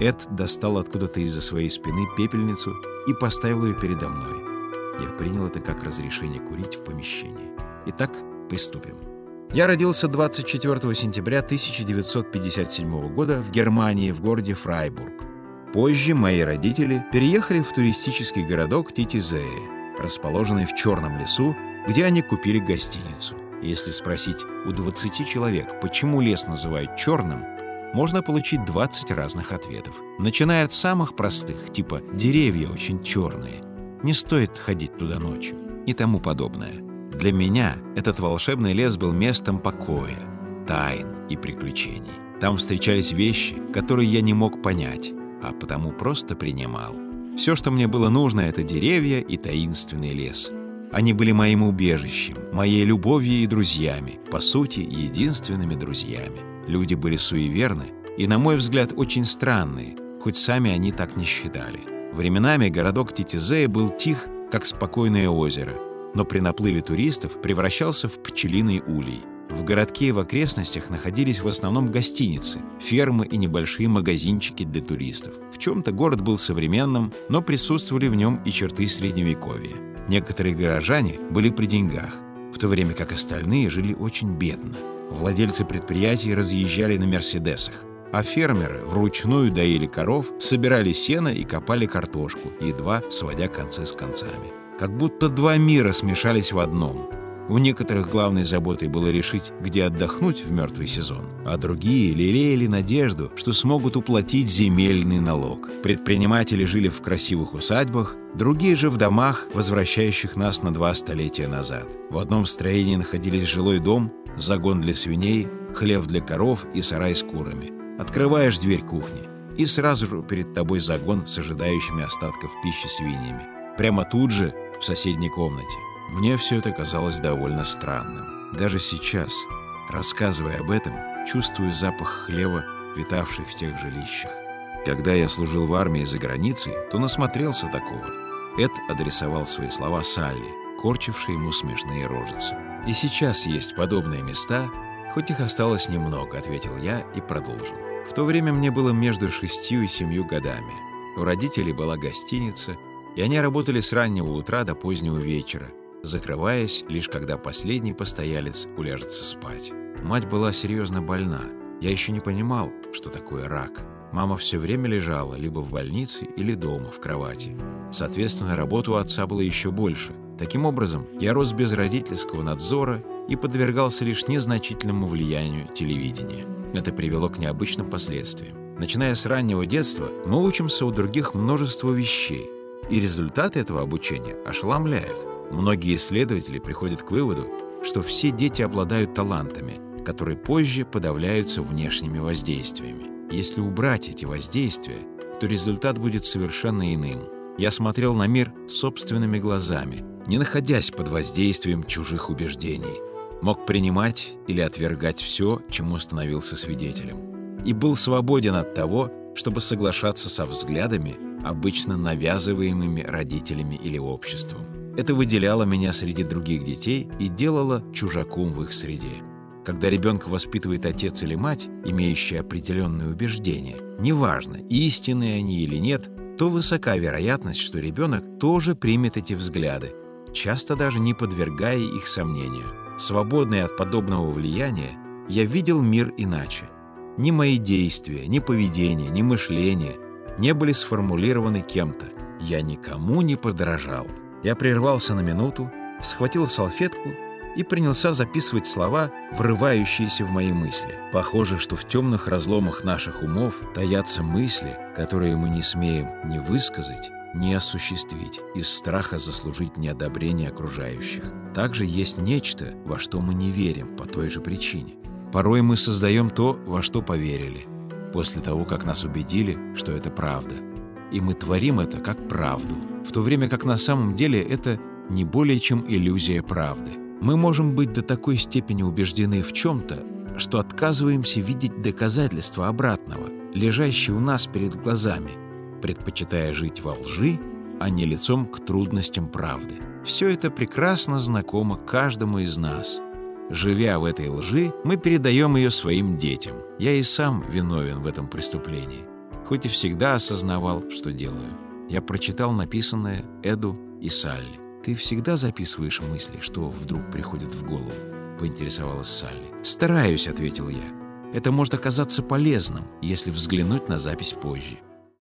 Эд достал откуда-то из-за своей спины пепельницу и поставил ее передо мной. Я принял это как разрешение курить в помещении. Итак, приступим. Я родился 24 сентября 1957 года в Германии, в городе Фрайбург. Позже мои родители переехали в туристический городок Титизее, расположенный в Черном лесу, где они купили гостиницу. Если спросить у 20 человек, почему лес называют черным, можно получить 20 разных ответов. Начиная от самых простых, типа «деревья очень черные», «не стоит ходить туда ночью» и тому подобное. Для меня этот волшебный лес был местом покоя, тайн и приключений. Там встречались вещи, которые я не мог понять, а потому просто принимал. Все, что мне было нужно, это деревья и таинственный лес. Они были моим убежищем, моей любовью и друзьями, по сути, единственными друзьями. Люди были суеверны и, на мой взгляд, очень странные, хоть сами они так не считали. Временами городок Титизея был тих, как спокойное озеро, но при наплыве туристов превращался в пчелиный улей. В городке и в окрестностях находились в основном гостиницы, фермы и небольшие магазинчики для туристов. В чем-то город был современным, но присутствовали в нем и черты Средневековья. Некоторые горожане были при деньгах, в то время как остальные жили очень бедно. Владельцы предприятий разъезжали на «Мерседесах», а фермеры вручную доили коров, собирали сено и копали картошку, едва сводя концы с концами. Как будто два мира смешались в одном. У некоторых главной заботой было решить, где отдохнуть в мертвый сезон, а другие лелеяли надежду, что смогут уплатить земельный налог. Предприниматели жили в красивых усадьбах, другие же в домах, возвращающих нас на два столетия назад. В одном строении находились жилой дом, загон для свиней, хлев для коров и сарай с курами. Открываешь дверь кухни, и сразу же перед тобой загон с ожидающими остатков пищи свиньями. Прямо тут же, в соседней комнате. Мне все это казалось довольно странным. Даже сейчас, рассказывая об этом, чувствую запах хлева, витавший в тех жилищах. Когда я служил в армии за границей, то насмотрелся такого. Эд адресовал свои слова Салли, корчившей ему смешные рожицы. «И сейчас есть подобные места, хоть их осталось немного», — ответил я и продолжил. В то время мне было между шестью и семью годами. У родителей была гостиница, и они работали с раннего утра до позднего вечера, закрываясь лишь когда последний постоялец уляжется спать. Мать была серьезно больна. Я еще не понимал, что такое рак. Мама все время лежала либо в больнице или дома в кровати. Соответственно, работы у отца было еще больше. Таким образом, я рос без родительского надзора и подвергался лишь незначительному влиянию телевидения. Это привело к необычным последствиям. Начиная с раннего детства, мы учимся у других множество вещей, и результаты этого обучения ошеломляют. Многие исследователи приходят к выводу, что все дети обладают талантами, которые позже подавляются внешними воздействиями. Если убрать эти воздействия, то результат будет совершенно иным. Я смотрел на мир собственными глазами, не находясь под воздействием чужих убеждений. Мог принимать или отвергать все, чему становился свидетелем. И был свободен от того, чтобы соглашаться со взглядами, обычно навязываемыми родителями или обществом. Это выделяло меня среди других детей и делало чужаком в их среде. Когда ребенка воспитывает отец или мать, имеющие определенные убеждения, неважно, истинные они или нет, то высока вероятность, что ребенок тоже примет эти взгляды, часто даже не подвергая их сомнению. Свободный от подобного влияния, я видел мир иначе. Ни мои действия, ни поведение, ни мышление не были сформулированы кем-то. Я никому не подражал. Я прервался на минуту, схватил салфетку и принялся записывать слова, врывающиеся в мои мысли. Похоже, что в темных разломах наших умов таятся мысли, которые мы не смеем ни высказать, ни осуществить из страха заслужить неодобрение окружающих. Также есть нечто, во что мы не верим по той же причине. Порой мы создаем то, во что поверили, после того, как нас убедили, что это правда. И мы творим это как правду – в то время как на самом деле это не более чем иллюзия правды. Мы можем быть до такой степени убеждены в чем-то, что отказываемся видеть доказательства обратного, лежащие у нас перед глазами, предпочитая жить во лжи, а не лицом к трудностям правды. Все это прекрасно знакомо каждому из нас. Живя в этой лжи, мы передаем ее своим детям. Я и сам виновен в этом преступлении. Хоть и всегда осознавал, что делаю. Я прочитал написанное Эду и Салли. «Ты всегда записываешь мысли, что вдруг приходит в голову?» — поинтересовалась Салли. «Стараюсь», — ответил я. «Это может оказаться полезным, если взглянуть на запись позже».